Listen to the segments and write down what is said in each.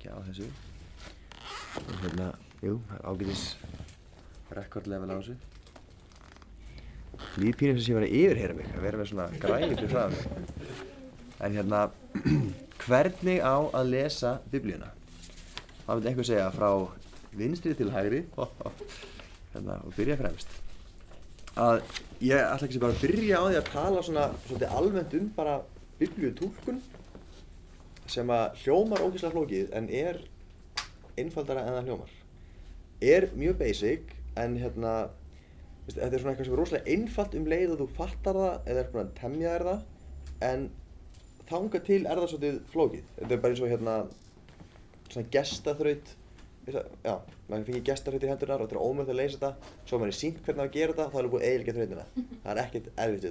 ekki á þessu. Og hérna, jú, það ágætis rekordlevel á þessu. Líð pínu sem sé verið að yfirheyra mig að vera með svona græði fyrir mig. En hérna hvernig á að lesa biblíuna? Það vil einhver segja frá vinstri til hægri? Hérna, og byrja fremst. Að ég ætla ekki sem bara að byrja á því að tala svona svolítið almennt um bara biblíu tólkun sem að hljómar ógeðslega flókið en er einfaldara en það hljómar. Er mjög basic en hérna þetta er svona eitthvað sem er rosalega einfalt um leið og þú fattar það eða er búin að temja þér það en þanga til er það svolítið flókið. Þetta er bara eins og hérna svona gestaþraut já, maður fengið gestaþraut í hendurnar og þetta er ómöld að leysa þetta svo maður er sínt hvernig að gera þetta þá er það búið eiginlega þrautina. Það er ekkert erfitt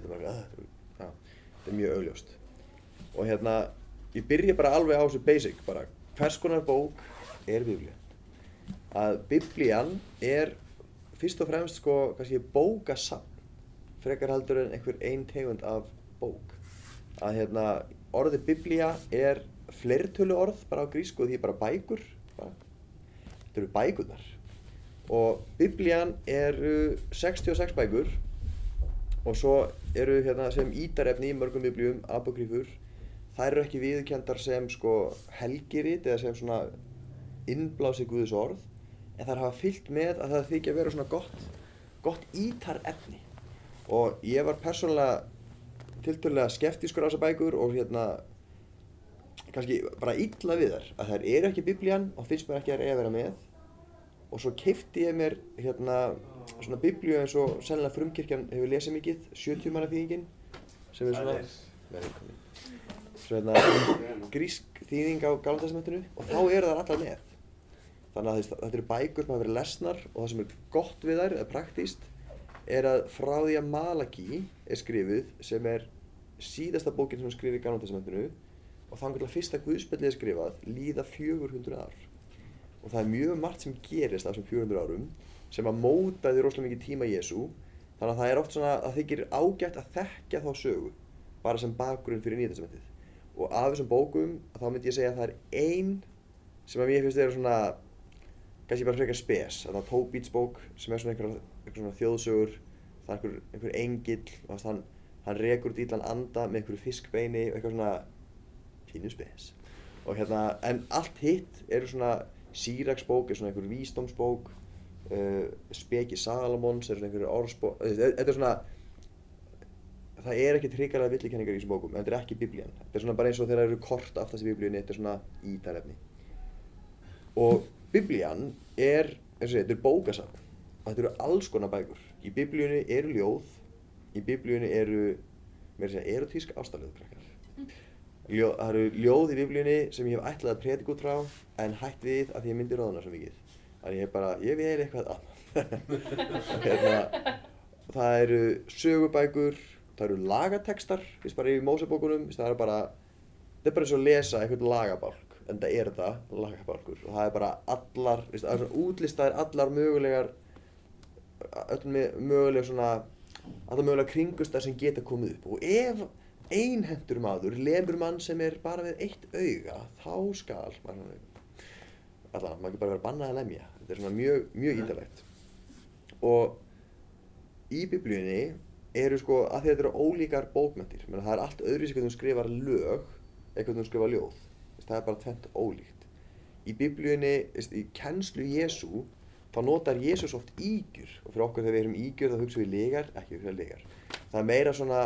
þetta er mjög augljóst. Og hérna ég byrja bara alveg á þessu basic bara hvers konar bók er biblían að biblían er fyrst og fremst sko kannski bókasafn frekar heldur en einhver einn tegund af bók. Að hérna orðið biblía er fleirtölu orð bara á grísku því bara bækur bara. þetta eru bækurnar. Og biblían eru 66 bækur og svo eru hérna sem ítarefni í mörgum biblíum apokrífur þær eru ekki viðkjandar sem sko helgirit eða sem svona innblási Guðs orð en þær hafa fyllt með að það þykja að vera svona gott, gott ítarefni. Og ég var persónulega tilturlega skeftískur á þessa bækur og hérna kannski bara illa við þær að þær eru ekki biblían og finnst mér ekki að reyða vera með. Og svo keipti ég mér hérna svona biblíu eins og sennilega frumkirkjan hefur lesið mikið 70 manna þýðingin sem er svona velkomin svo hérna grísk þýðing á Galandasmentinu og þá eru þær allar með. Þannig að þetta eru bækur sem hafa verið lesnar og það sem er gott við þær, eða praktíst er að frá því að Malaki er skrifuð sem er síðasta bókin sem er skrifið í Galandasmentinu og þannig að fyrsta Guðspillið er skrifað líða 400 ár. Og það er mjög margt sem gerist á þessum 400 árum sem að móta því rosalega mikið tíma Jésu þannig að það er oft svona að þykir ágætt að þekkja þá sögu bara sem bakgrunn fyrir nýjastamentið og af þessum bókum þá myndi ég segja að það er ein sem að mér finnst þeirra svona kannski bara frekar spes. Þannig að Tóbíts bók sem er svona einhver, einhver svona þjóðsögur það er einhver, einhver engill og hann, hann rekur dýlan anda með einhverju fiskbeini og eitthvað svona pínu spes. Og hérna en allt hitt eru svona Sýraks bók er svona einhver vísdómsbók uh, Speki Salamons er svona einhver orðsbók þetta er svona það er ekkert hrikalega villikenningar í þessum bókum þetta er ekki biblían. Þetta er svona bara eins og þegar það eru kort aftast í biblíunni þetta er svona ítarefni. Og biblían er eins og þetta er bókasafn. Og þetta eru alls konar bækur. Í biblíunni eru ljóð í biblíunni eru mér að segja erotísk ástalöðu krakkar. Ljó, það eru ljóð í biblíunni sem ég hef ætlað að predika út frá en hætt við að ég myndi róðana svo mikið. Þannig ég hef bara, ég vil eitthvað annað. Hérna, það eru sögubækur það eru lagatekstar í mósebókunum það er bara, það er bara eins og að lesa eitthvað lagabálk en það er það lagabálkur. Og það er bara allar það er svona útlistaðir allar mögulegar öll mögulegar svona allar mögulegar kringustar sem geta komið upp. Og ef einhendur maður lemur mann sem er bara með eitt auga þá skal maður allan, maður ekki bara vera bannað að lemja. Þetta er svona mjög, mjög ítalegt og í biblíunni eru sko að þetta eru ólíkar bókmyndir menn það er allt öðruvísi hvernig þú skrifar lög eða hvernig þú skrifar ljóð. Það er bara tvent ólíkt. Í biblíunni, í kennslu Jésu þá notar Jésús oft ígjur. Og fyrir okkur þegar við erum ígjur þá hugsaum við legar, ekki hugsaum við legar það er meira svona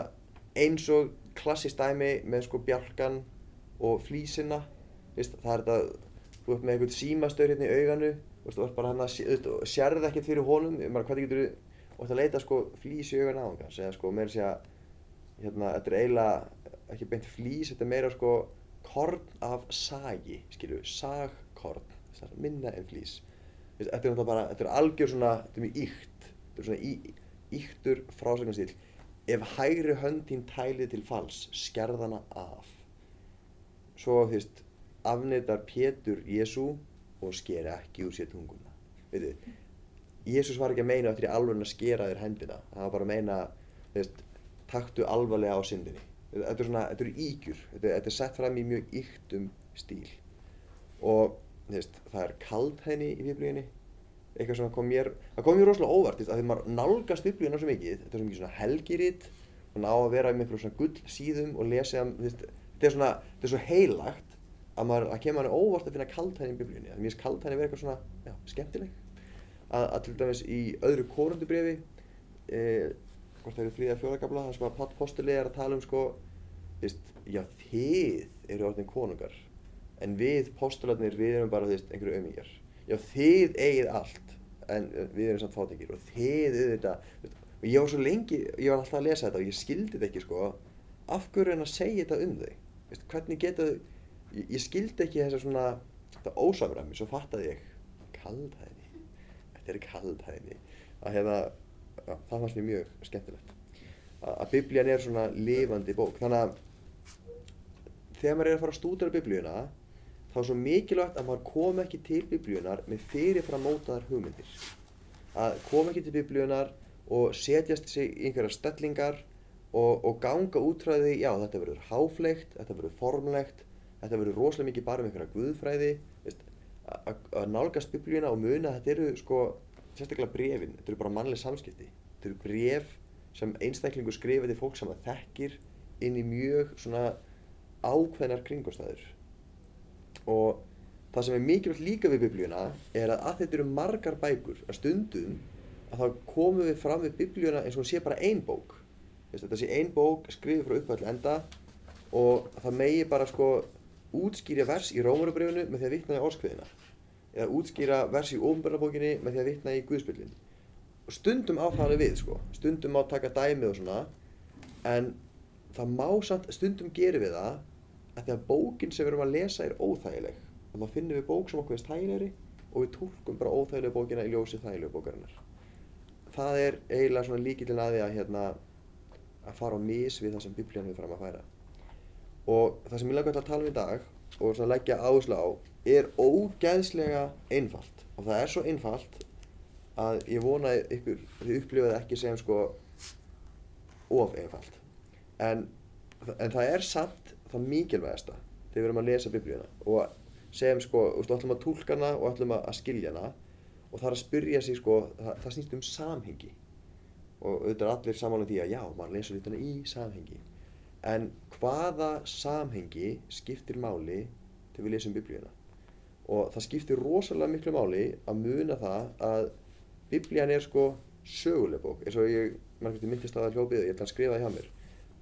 eins og klassist dæmi með sko bjálkan og flísina. Veist, það er þetta, þú ert með einhvern símastöður hérna í auganu. Veist, þú ert bara hann að sérða ekkert fyrir honum. Hvað getur þú ert að leita sko flís í augan hann eða sko meira segja hérna, þetta er eiginlega ekki beint flís, þetta er meira sko korn af sagi, skilju, sagkorn. Minna en veist, þetta er náttúrulega bara, þetta er algjör svona þetta er mjög íkt, þetta er svona í, íktur frásagnarstíl ef hægri hönd þín tælið til fals skerðana af. Svo þú veist afneitar Pétur Jésu og sker ekki úr sér tunguna. Veitu Jésús var ekki að meina eftir í alveg að skera þér hendina. Það var bara að meina veist taktu alvarlega á syndinni. Þetta er svona, þetta eru ígjur þetta, þetta er sett fram í mjög yktum stíl. Og veist, það er kaldhæðni í biblíunni. Eitthvað sem kom mér, það kom mér rosalega óvart veist, að því maður nálgast biblíuna svo mikið. Þetta er svo mikið svona helgiritt og ná að vera með einhverjum svona gull síðum og lesa veist, þetta er svona, þetta er svo heilagt að maður, að kemur hann óvart að finna kaldhæðni í biblíunni, að að, að til dæmis í öðru korundubrefi e, hvort það eru fríða fjóragabla þar sem að Páll Postuli er að tala um sko veist, já þið eru orðin konungar en við postularnir við erum bara veist einhverju auðmíjar já þið eigið allt en uh, við erum samt fátekir og þið auðvitað og ég var svo lengi, ég var alltaf að lesa þetta og ég skildi þetta ekki sko. Af hverju en að segja þetta um þau? Veist, hvernig geta þau ég, ég skildi ekki þessa svona þetta ósamræmi, svo fattaði ég kaldhæðni þetta er kaldhæðni að hérna, já, það fannst mér mjög skemmtilegt. Að, að biblían er svona lifandi bók. Þannig að þegar maður er að fara að stúdara biblíuna þá er svo mikilvægt að maður kom ekki til biblíunar með fyrirfram mótaðar hugmyndir. Að kom ekki til biblíunar og setjast sig í einhverja stellingar og, og ganga útræði já þetta verður háflegt, þetta verður formlegt þetta verður rosalega mikið bara um einhverja guðfræði að, nálgast biblíuna og muna að þetta eru sko sérstaklega brefin, þetta eru bara mannleg samskipti. Þetta eru bref sem einstaklingu skrifa til fólk sem það þekkir inn í mjög svona ákveðnar kringumstæður. Og það sem er mikilvægt líka við biblíuna er að að þetta eru margar bækur að stundum að þá komum við fram við biblíuna eins og hún sé bara ein bók. Þetta sé ein bók skrifið frá upphæll enda og það megi bara sko útskýra vers í Rómarubrifinu með því að vitna í orskviðina eða útskýra vers í ofnbjörnabókinni með því að vitna í Guðspillin og stundum á það við sko. Stundum má taka dæmið og svona en það má samt stundum gerum við það að því að bókin sem við erum að lesa er óþægileg. Og þá finnum við bók sem okkur er þægilegri og við tólkum bara óþægilegu bókina í ljósi þægilegu bókarinnar. Það er eiginlega svona líkillin að því að hérna að fara á mis við það sem biblían hefur fram að færa og það sem ég langar að tala um í dag og svona leggja áherslu á er ógeðslega einfalt. Og það er svo einfalt að ég vona að ykkur þið upplifaði ekki sem sko of einfalt. En, en það er samt það mikilvægasta þegar við erum að lesa biblíuna og segjum sko, þú veist, ætlum að tólka hana og ætlum að skilja hana og það er að spyrja sig sko, það, það snýst um samhengi. Og auðvitað er allir samála því að já, maður lesur hlutina í samhengi en hvaða samhengi skiptir máli þegar við lesum biblíuna? Og það skiptir rosalega miklu máli að muna það að biblían er sko söguleg bók. Eins og ég, myndist að það hljópið ég ætla að skrifa það hjá mér.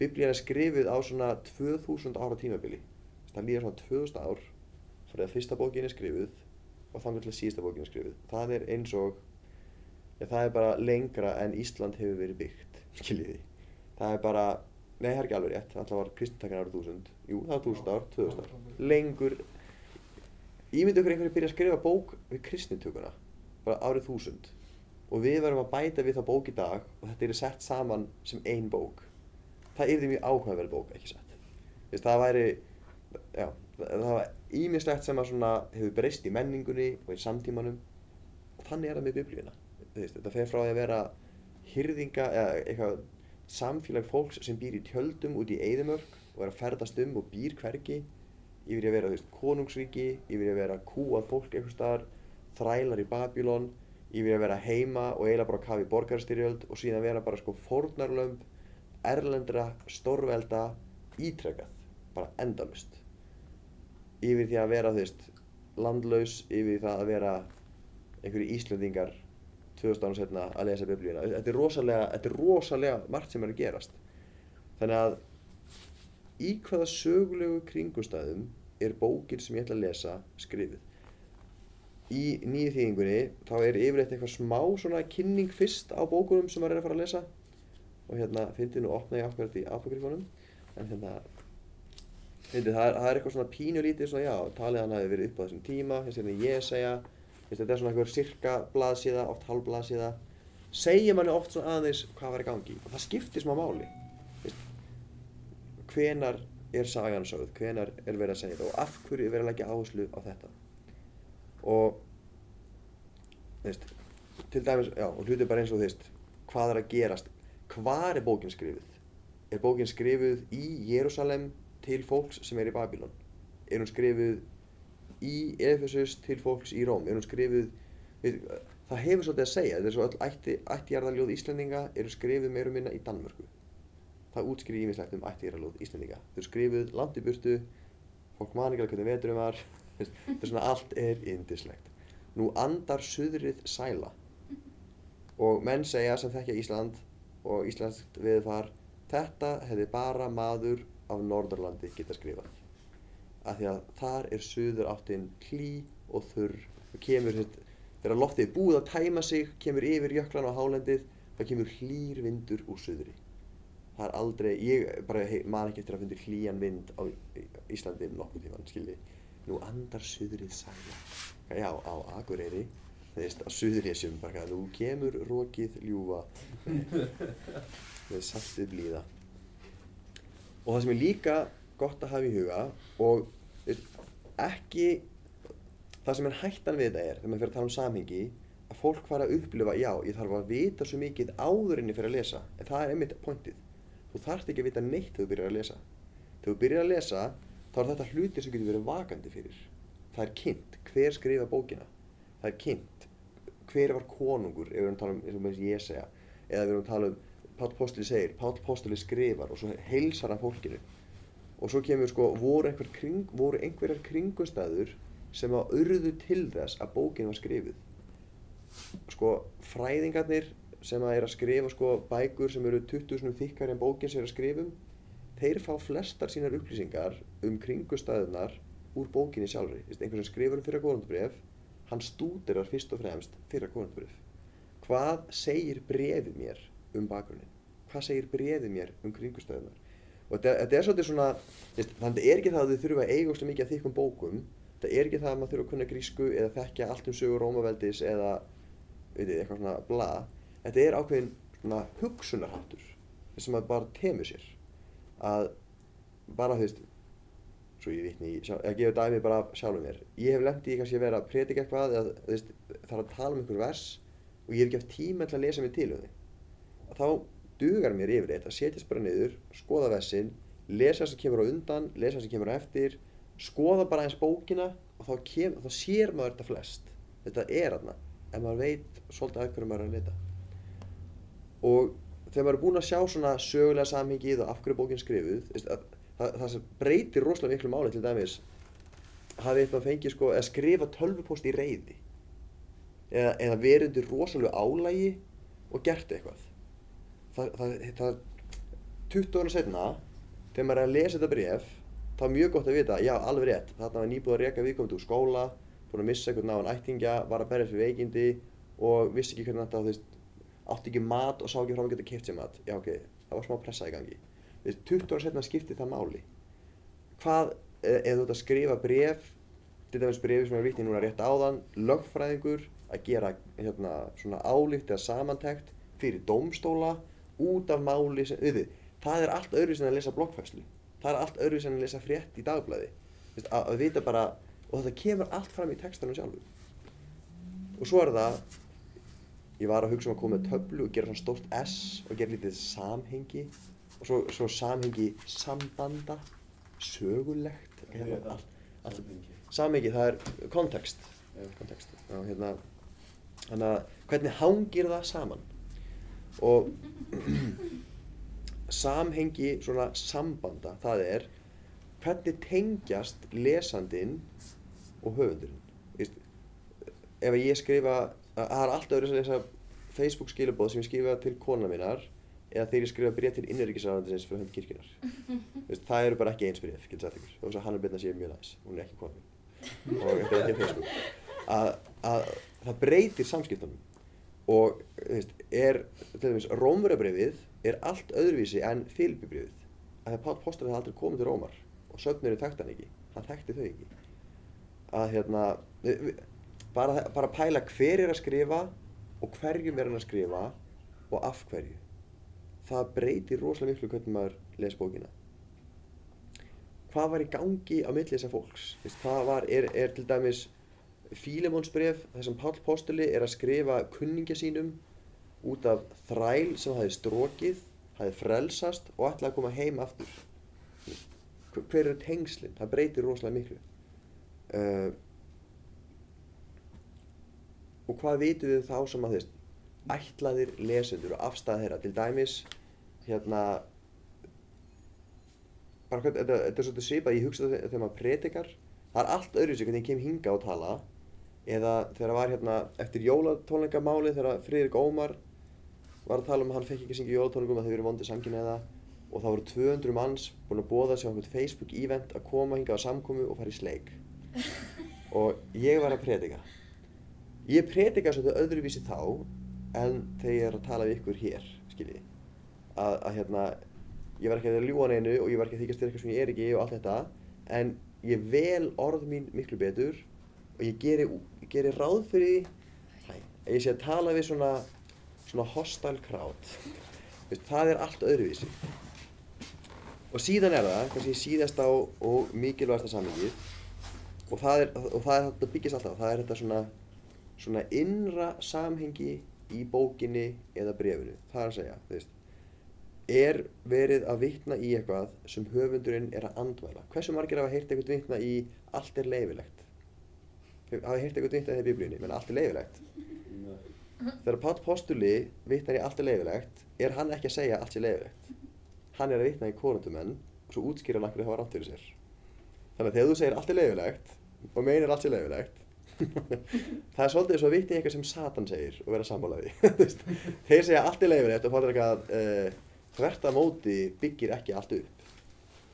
Biblían er skrifið á svona 2000 ára tímabili. Það líður svona 2000 ár fyrir að fyrsta bókin er skrifið og þannig til að síðasta bókin er skrifið það er eins og ja, það er bara lengra en Ísland hefur verið byggt skiljiði það er bara, nei það er ekki alveg rétt. Alltaf var kristintakinn árið 1000 jú það var 1000 ár, 2000 ár. Lengur ég myndi okkur einhverju byrja að skrifa bók við kristintökuna bara árið 1000 og við verðum að bæta við þá bók í dag og þetta er sett saman sem ein bók. Það er því mjög áhugaverð bók ekki sett Þess, það væri já, það var ímislegt sem að svona hefur breyst í menningunni og í samtímanum. Og þannig er það með biblíuna. Þetta fer frá því að vera hyrðinga eða eitthvað samfélag fólks sem býr í tjöldum út í Eidimörk og er að ferðast um og býr hvergi. Yfir að vera veist, konungsríki yfir að vera kúað fólk eitthvað staðar þrælar í Babylon yfir að vera heima og eiginlega bara kafi borgarstyrjöld og síðan vera bara sko fórnarlömb erlendra stórvelda ítrekkað bara endalust yfir því að vera þú veist landlaus yfir það að vera einhverju Íslandingar 2000 árum setna að lesa biblíuna. Þetta er rosalega, þetta er rosalega margt sem er að gerast. Þannig að í hvaða sögulegu kringustæðum er bókin sem ég ætla að lesa skrifið í nýju þýðingunni þá er yfirleitt eitthvað smá svona kynning fyrst á bókunum sem maður er að fara að lesa. Og hérna fyndi nú opna ég ákveðat í apokryfónum en hérna fyndi það, það er eitthvað svona pínulítið svona já, talið hann hafi verið upp á þessum tíma hérna ég segja þetta er svona eitthvað cirka blaðsíða, oft halv blaðsíða segja manni oft svona aðeins hvað var í gangi. Og það skiptir smá máli. Vist, hvenar er sagan sögð, hvenar er verið að segja þetta? Og af hverju er verið að leggja áherslu á þetta? Og veist, til dæmis, já, og hluti bara eins og þú veist hvað er að gerast, hvað er bókin skrifið er bókin skrifið í Jérúsalem til fólks sem er í Babylon er hún skrifið í Efesus til fólks í Róm. Er hún skrifuð við, það hefur svolítið að segja þetta er svo öll ætti, ættjarðarljóð Íslandinga eru skrifuð meira og minna í Danmörku. Það útskriði ímislegt um ættjarðarljóð Íslandinga þau skrifuð landi burtu fólk man ekki alveg hvernig veturum var þetta er svona allt er indislegt nú andar suðrið sæla og menn segja sem þekkja Ísland og Íslands viðfar þetta hefði bara maður af Norðurlandi geta skrifað af því að þar er suður áttinn hlý og þurr. Og kemur þegar loftið er búið að tæma sig kemur yfir jöklan á hálendið það kemur hlýr vindur úr suðri. Það er aldrei, ég bara man ekki eftir að fundi hlýjan vind á Íslandi nokkuð tíman, skilji. Nú andar suðrið sæla. Já, á Akureyri það veist, á suðrésjum bara, nú kemur rókið ljúfa. Með saltið blíða. Og það sem er líka gott að hafa í huga og ekki það sem er hættan við þetta er þegar maður fyrir að tala um samhengi að fólk fara að upplifa, já, ég þarf að vita svo mikið áðurinni fyrir að lesa. En það er einmitt pointið. Þú þarfst ekki að vita neitt þegar þú byrjar að lesa. Þegar þú byrjar að lesa þá er þetta hlutir sem getur verið vakandi fyrir. Það er kynnt. Hver skrifa bókina? Það er kynnt. Hver var konungur ef við erum að tala um, eins og að ég segja eða við erum að tala um Pál Postli segir, Pál Postli skrifar og svo heilsar hann fólkinu og svo kemur sko, voru, einhver kring, voru einhverjar kringustæður sem að urðu til þess að bókin var skrifið sko, fræðingarnir sem að er að skrifa sko bækur sem eru 20.000 þykkar en bókin sem er að skrifum þeir fá flestar sínar upplýsingar um kringustæðunar úr bókinni sjálfri. Einhvern sem skrifur um fyrra góðanbref hann stúdirar fyrst og fremst fyrra góðanbref hvað segir brefið mér um bakgrunnin hvað segir brefið mér um kringustæðunar og þetta er svolítið svona þannig að er ekki það að þið þurfa að eiga mikið að þykkum bókum. Það er ekki það að maður þurfa að kunna grísku eða þekkja allt um sögur Rómaveldis eða veit ég, eitthvað svona bla. Þetta er ákveðin svona hugsunarháttur sem maður bara temur sér. Að bara þú veist svo ég vitni að gefa dæmi bara sjálfum mér. Ég hef lendið í kannski að vera að predika eitthvað eða þú veist þarf að tala um einhver vers og ég hef ekki haft tíma til að lesa mig til um því þá dugar mér yfir þetta, setjast bara niður, skoða vessin, lesa það sem kemur á undan, lesa það sem kemur á eftir, skoða bara eins bókina og þá, kem, þá sér maður þetta flest. Þetta er aðna, en maður veit svolítið að hverju maður er að leta. Og þegar maður er búinn að sjá svona sögulega samhengið og af hverju bókinn skrifuð, það, það, það breytir rosalega miklu máli til dæmis hafið eitthvað fengið sko að skrifa tölvupost í reyði eða, eða verið undir rosalega álægi og gert eitthvað það, það, það 20 ára setna þegar maður er að lesa þetta bref þá er mjög gott að vita, já alveg rétt þarna var nýbúið að reyka viðkomandi úr skóla búin að missa einhvern náðan ættingja, var að berja fyrir veikindi og vissi ekki hvernig þetta veist, átti ekki mat og sá ekki frá að geta kæft sér mat. Já ok, það var smá pressa í gangi. Við, 20 ára setna skipti það máli. Hvað, eða þú ert að skrifa bref til dæmis brefi sem er vitt í núna rétt áðan lögfræðingur að gera hérna, svona álíkt eða samantækt fyrir dómstóla út af máli sem, við, það er allt öðru sem að lesa bloggfæslu það er allt öðru sem að lesa frétt í dagblæði að, að vita bara, og þetta kemur allt fram í textanum sjálfu og svo er það ég var að hugsa um að koma með töflu og gera svona stórt S og gera lítið samhengi. Og svo, svo samhengi sambanda. Sögulegt. Hérna, allt, allt, samhengi, það er kontekst kontekst, hérna að hvernig hangir það saman og samhengi svona sambanda það er hvernig tengjast lesandinn og höfundurinn. Ef ég skrifa það er alltaf öðru að lesa Facebook skilabóð sem ég skrifa til kona minnar eða þegar ég skrifa bregð til innverðingisræðandins fyrir hönd kirkjunar það eru bara ekki eins bregð og hann er byrjað að sé mjög næst hún er ekki kona minn og þetta er ekki Facebook. Að, að það breytir samskiptunum. Og veist, er, til dæmis, Rómverjabrifið er allt öðruvísi en Filipibrifið að það postur að það aldrei komið til Rómar og söfnurinn þekkti hann ekki, hann þekkti þau ekki. Að hérna bara, bara pæla hver er að skrifa og hverjum er hann að skrifa og af hverju. Það breytir rosalega miklu hvernig maður les bókina. Hvað var í gangi á milli þessar fólks? Hvað var, er, er til dæmis Fílemónsbref þar sem Pál Postuli er að skrifa kunningja sínum út af þræl sem hafi strókið, hafi frelsast og ætlaði að koma heim aftur. Hver eru tengslinn? Það breytir rosalega miklu. Uh, og hvað vitum við um þá sem að þú veist ætlaðir lesendur og afstæða þeirra til dæmis hérna bara hvað, þetta, þetta er svolítið svipað, ég hugsa þetta þegar maður predikar það er allt öðru sig hvernig ég kem hinga og tala eða þegar var hérna eftir jólatónleikamáli þegar Friðrik Ómar var að tala um að hann fekk ekki að syngja jólatónleikum að þau verið vondið sangin eða. Og það voru 200 manns búin að bóða sig á einhvern Facebook event að koma hinga á samkomi og fara í sleik. Og ég var að predika. Ég predika svolítið öðruvísi þá en þegar ég er að tala við ykkur hér skiljið að, að hérna ég var ekki að ljúa neinu og ég var ekki að þykast þér eitthvað sem ég er ekki og allt þetta en ég vel orð mín miklu betur og ég geri, ég geri ráð fyrir því að ég sé að tala við svona svona hostile crowd. Það er allt öðruvísi. Og síðan er það kannski síðasta og, og mikilvægasta samlingið og það er, og það er þetta byggist alltaf það er þetta svona svona innra samhengi í bókinni eða brefinu það er að segja þú veist er verið að vitna í eitthvað sem höfundurinn er að andvæla hversu margir hafa heyrt eitthvað vitna í allt er leifilegt hafa heyrt eitthvað vitna í biblíunni, menn allt er leifilegt þegar Páll Postuli vitnar í allt er leifilegt er hann ekki að segja allt er leifilegt hann er að vitna í korundumenn og svo útskýra langur það var rátt fyrir sér. Þannig að þegar þú segir allt er leifilegt og meinir allt er leifilegt það er svolítið svo vitt í eitthvað sem Satan segir og vera sammálaði þeir segja allt er leifilegt og Páll er eitthvað uh, þvert að móti byggir ekki allt upp.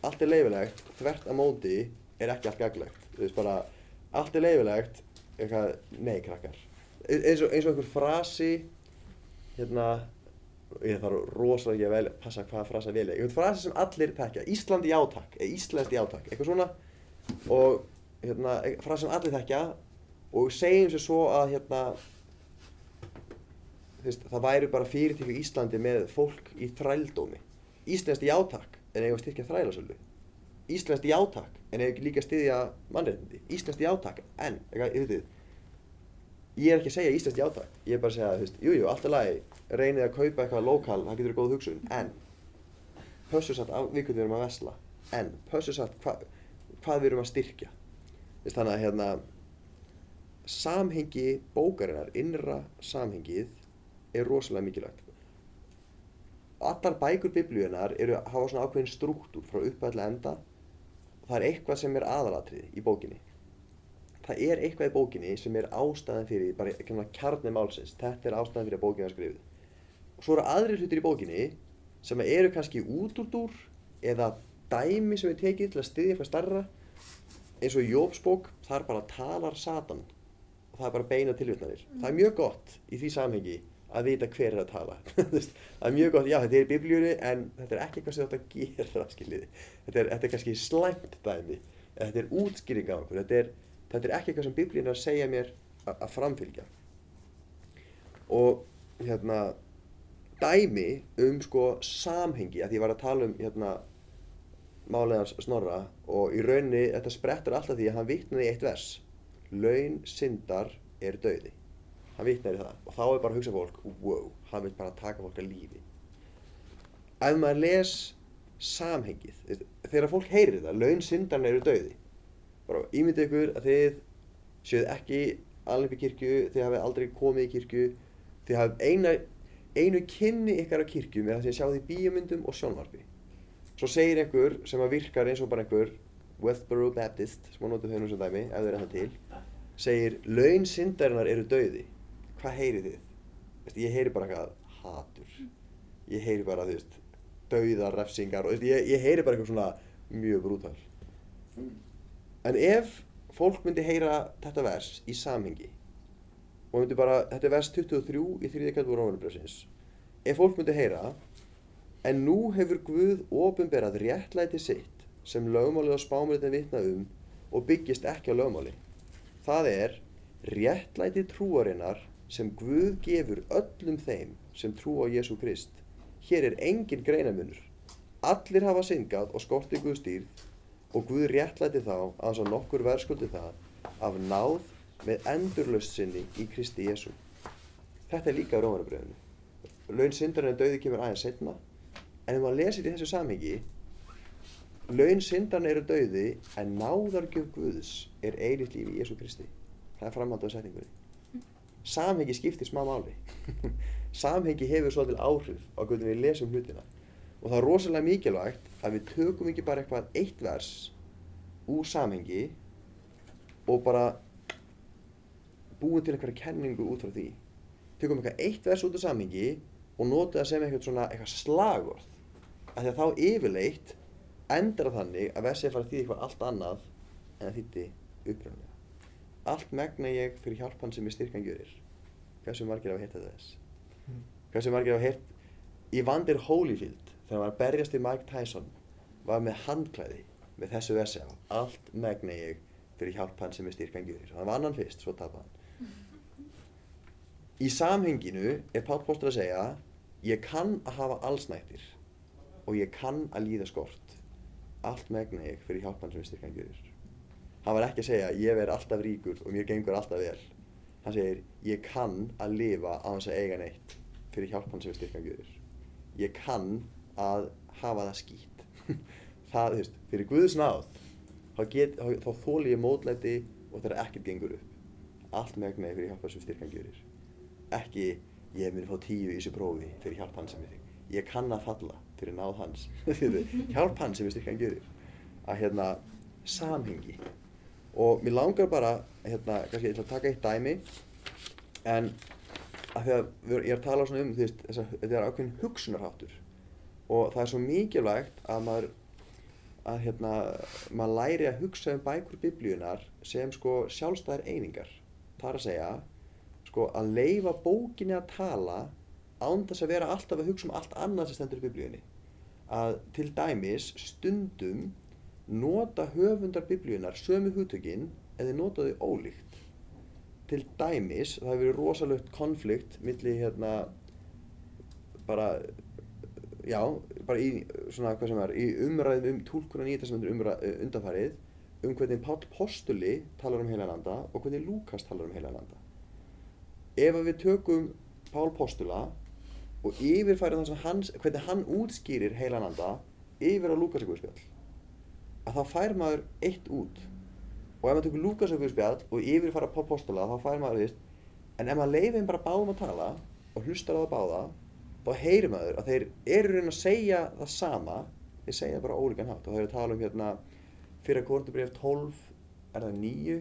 Allt er leifilegt, þvert að móti er ekki allt gaglegt allt er leifilegt eitthvað, nei krakkar eins og, einhver frasi hérna ég þarf rosalega ekki að velja, passa hvaða frasa velja. Einhvern frasi sem allir tekja, Ísland í átak eða Íslandst í átak, eitthvað svona. Og hérna, frasi sem allir tekja og segjum sér svo að hérna Veist, það væri bara fyrirtíku Íslandi með fólk í þrældómi. Íslandst í átak en eiga að styrkja þrælasölu. Íslandst í átak en eiga líka að styðja mannreitindi Íslandst í átak en eitthvað, ég, veit, ég er ekki að segja Íslandst í átak ég er bara að segja, þú veist, jújú, jú, allt er lagi. Reynið að kaupa eitthvað lokal, það getur góð hugsun. En pössu satt við hvernig við erum að vesla en pössu satt hva, hvað við erum að styrkja. Vist, þannig að hérna samhengi bókarinnar, innra samhengið er rosalega mikilvægt. Allar bækur biblíunar eru að hafa svona ákveðin struktúr frá uppæðlega enda. Það er eitthvað sem er aðalatrið í bókinni það er eitthvað í bókinni sem er ástæðan fyrir bara kjarni málsins. Þetta er ástæðan fyrir að bókinna er skrifið og svo eru aðri hlutir í bókinni sem eru kannski út úr dúr eða dæmi sem er tekið til að styðja eitthvað starra eins og Jóbsbók þar bara talar Satan. Og það er bara beina tilvittnarnir mm. það er mjög gott í því samhengi að vita hver er að tala. Það er mjög gott, já þetta er biblíunni en þetta er ekki eitthvað sem þetta gera skiljiði. Þetta er, þetta er kannski slæmt dæmi. Þetta er útskýring af okkur. Þetta er, þetta er ekki eitthvað sem biblíun er að segja mér að framfylgja. Og hérna dæmi um sko samhengi að ég var að tala um hérna málegaðans snorra og í raunni þetta sprettur alltaf því að hann vittnaði í eitt vers. Laun syndar er döði hann vitnar í það. Og þá er bara að hugsa fólk wow, hann vil bara taka fólk að lífi. Ef maður les samhengið þegar fólk heyrir það, laun syndan eru döði bara ímyndið ykkur að þið séuð ekki alveg í kirkju, þið hafið aldrei komið í kirkju þið hafið eina, einu kynni ykkar á kirkju með að þið sjáðu í bíomundum og sjónvarpi. Svo segir einhver sem að virkar eins og bara einhver Westboro Baptist, sem á nótu þau nú sem dæmi ef þau er það til segir laun syndarinnar eru döði hvað heyri þið? Veist, ég heyri bara eitthvað hatur. Ég heyri bara þú veist dauðar, refsingar og veist, ég, ég heyri bara eitthvað svona mjög brútal en ef fólk myndi heyra þetta vers í samhengi og myndi bara, þetta er vers 23 í þrýðja kældbúr Rómanubrjöfsins ef fólk myndi heyra en nú hefur Guð ofinberað réttlæti sitt sem lögmálið á spámuritin vitna um og byggist ekki á lögmáli það er réttlæti trúarinnar sem Guð gefur öllum þeim sem trú á Jésu Krist. Hér er engin greinamunur. Allir hafa syngað og skortið Guð stýrð og Guð réttlæti þá að þess að nokkur verðskuldi það af náð með endurlaust sinni í Kristi Jésu. Þetta er líka á Rómanabröðinu. Laun syndarinn en döði kemur aðeins setna en ef maður lesir í þessu samhengi laun syndarinn eru döði en náðargjöf Guðs er eilitt lífi í Jésu Kristi. Það er framhald á setningunni samhengi skiptir smá máli samhengi hefur svolítið áhrif á hvernig við lesum hlutina og það er rosalega mikilvægt að við tökum ekki bara eitthvað eitt vers úr samhengi og bara búum til einhverja kenningu út frá því. Tökum eitthvað eitt vers út úr samhengi og nota það sem eitthvað svona eitthvað slagorð. Af því að þá yfirleitt endra þannig að versið fara að þýða eitthvað allt annað en að þýtti uppröðulega allt megna ég fyrir hjálpan sem er styrkan gjörir hversu margir hafa hitt þess Mm. hversu margir hafa hitt Evander Holyfield þegar hann var að berjast í Mike Tyson var með handklæði með þessu versi á. Allt megna ég fyrir hjálpan sem er styrkan gjörir hann var annan fyrst, svo tapði hann. Í samhenginu er Páll Póstur að segja ég kann að hafa allsnættir og ég kann að líða skort. Allt megna ég fyrir hjálpan sem er styrkan gjörir hann var ekki að segja ég verð alltaf ríkur og mér gengur alltaf vel. Hann segir ég kann að lifa á þess að eiga neitt fyrir hjálpan sem er styrkan gjörir ég kann að hafa það skýtt. Það, þú veist, fyrir Guðs náð þá, þá, þóli ég mótlæti og þegar ekkert gengur upp. Allt megna ég fyrir hjálpan sem er styrkan gjörir ekki ég muni fá tíu í þessu prófi fyrir hjálp hans sem er ég kann að falla fyrir náð hans. Hjálp hans sem er styrkan gjörir að hérna samhengi. Og mér langar bara hérna, kannski ég ætla að taka eitt dæmi en að því að ég er að tala svona um veist, þessa, þetta er ákveðin hugsunarháttur og það er svo mikilvægt að maður að hérna, maður læri að hugsa um bækur biblíunar sem sko sjálfstæðar einingar. Það er að segja sko að leifa bókinni að tala án þess að vera alltaf að hugsa um allt annað sem stendur í biblíunni. Að til dæmis stundum nota höfundar biblíunar sömu hugtökin eða nota þau ólíkt. Til dæmis það hefur verið rosalegt konflikt milli hérna bara já, bara í svona hvað sem er í umræðum um túlkunan í þessum undanfarið um hvernig Páll Postuli talar um heilananda og hvernig Lúkas talar um heilananda ef að við tökum Pál Postula og yfirfærum það sem hans, hvernig hann útskýrir heilananda yfir á Lúkasökuðspjall að þá fær maður eitt út. Og ef maður tökur Lúkasökuðspjall og yfirfæra Pál Postula þá fær maður vist en ef maður leifir bara báðum að tala og hlustar á það báða þá heyrir maður að þeir eru raun að segja það sama þeir segja það bara ólíkan hátt. Og þeir eru að tala um hérna fyrir að Korntubrif 12 er það 9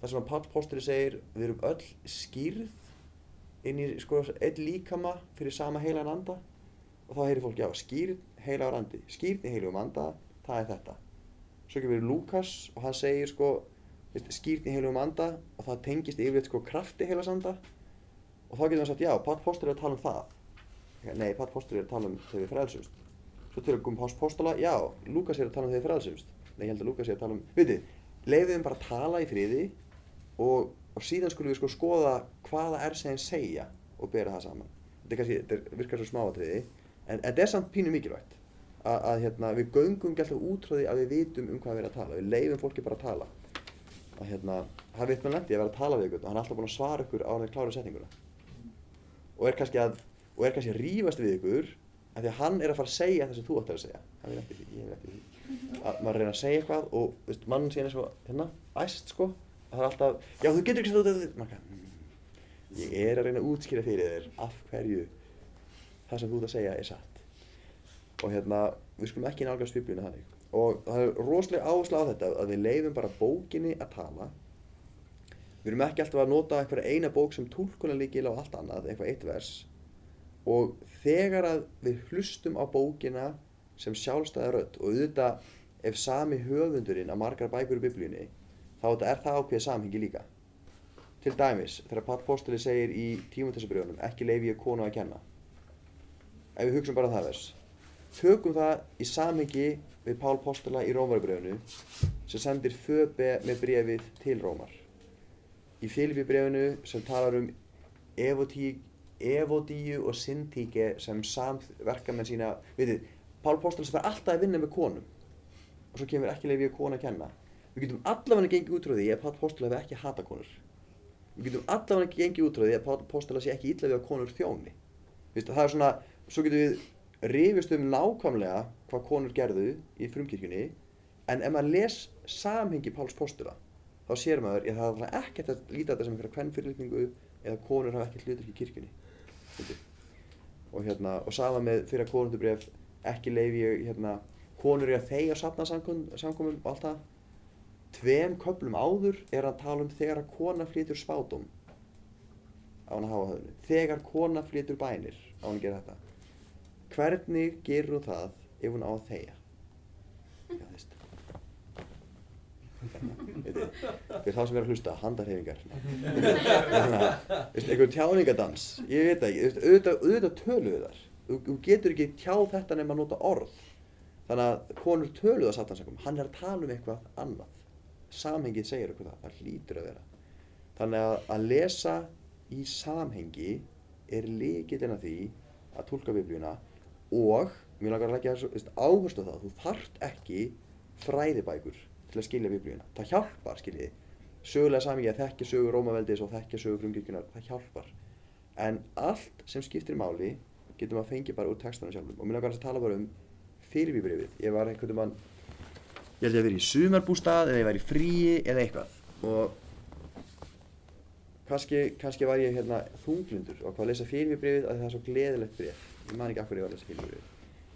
þar sem að Páll Postuli segir við erum öll skýrð inn í sko einn líkama fyrir sama heilan anda. Og þá heyrir fólk já skýrð heilagur andi. Skýrð í heilugum anda það er þetta. Svo ekki verið Lukas og hann segir sko skýrð í heilugum anda. Og það tengist yfirleitt sko krafti heilas anda. Og þá getur maður sagt já er að tala um það nei Páll Postuli er að tala um þegar við frelsumst. Svo koma Páll Postula já Lukas er að tala um þegar við frelsumst. Nei ég held að Lukas er að tala um vitið leiðum bara að tala í friði og, og síðan skulum við sko skoða hvaða er þeim segja og bera það saman. Þetta er kannski, þetta virkar svo smáatriði en þetta er samt pínu mikilvægt að, að hérna, við göngum alltaf út frá því að við vitum um hvað við erum að tala. Við leifum fólki bara að tala. Að hérna, hann veit með lendi að vera að tala við ykkur og hann er alltaf búin að svara ykkur á hann að klára setninguna. Og er kannski að og er kannski að rífast við ykkur af því að hann er að fara að segja það sem þú ættir að segja. Hann vil eftir því, ég vil eftir því að maður reyna að segja eitthvað og veist, mann síðan er svo hérna, æst sko. Að það er alltaf, já þú getur ekki sagt þetta maður kann, mm, ég er að reyna að útskýra fyrir þér af hverju það sem þú ert að segja er satt. Og hérna, við skulum ekki nálgast biblíuna þannig. Og það er rosalega áherslu á þetta að við leifum bara bókinni að tala. Við erum ekki alltaf að nota einhverja eina bók sem túlkunar líkil á allt annað, eitthvað eitt vers og þegar að við hlustum á bókina sem sjálfstæða rödd og auðvitað ef sami höfundurinn að margar bækur í biblíunni þá er það ákveðið samhengi líka. Til dæmis þegar Páll Póstuli segir í tímutessabrjónum ekki leifi ég konu að kenna. Ef við hugsaum bara það vers tökum það í samhengi við Pál Póstula í Rómaribrjónu sem sendir Föbe með brefið til Rómar. Í Filipi brefinu sem talar um evotík evodíu og syntíke sem samverkamenn sína veitir, Pál Póstula sem fer alltaf að vinna með konum. Og svo kemur ekki leifi ég konu að kenna. Við getum allavega gengið út frá því að Pál Póstula hefur ekki hata konur. Við getum allavega gengið út frá því að Pál Póstula sé ekki illa við að konur þjóni. Vist, það er svona, svo getum við rifist um nákvæmlega hvað konur gerðu í frumkirkjunni en ef maður les samhengi Páls Póstula þá sér maður, ég það er ekkert að líta þetta sem einhverja kvennfyrirlitningu eða konur hafa ekkert hlutur í kirkjunni. Og hérna, og sama með fyrir að konundubref ekki leifi ég hérna, konur í að þeia safna samkomum og allt það. Tveim köplum áður er að tala um þegar að kona flytur spátum á hann að hafa höfnu þegar kona flytur bænir á hann að gera þetta. Hvernig gerur hún það ef hún á að þeia já fyrir þá sem er að hlusta handarhefingar. Einhvern tjáningadans ég veit ekki, auðvitað, auðvitað töluðu þar þú, getur ekki tjáð þetta nema að nota orð. Þannig að konur töluðu að satansakum hann er að tala um eitthvað annað. Samhengið segir okkur það, það hlýtur að vera. Þannig að að lesa í samhengi er líkillin að því að tólka biblíuna og mér langar að leggja áherslu á það þú þarft ekki fræðibækur til að skilja biblíuna. Það hjálpar skiljiði sögulega samingi að þekkja sögu Rómaveldis og þekkja sögu frumkirkjunar það hjálpar. En allt sem skiptir máli getur maður að fengja bara úr textana sjálfum. Og mér langar að tala bara um fyrirbibrifið ég var einhvern veginn ég held ég að vera í sumarbústað eða ég var í fríi eða eitthvað. Og kannski, kannski var ég hérna þunglindur og hvað að lesa fyrirbibrifið að það er svo gleðilegt bref ég man ekki hverju ég var að lesa fyrirbibrifið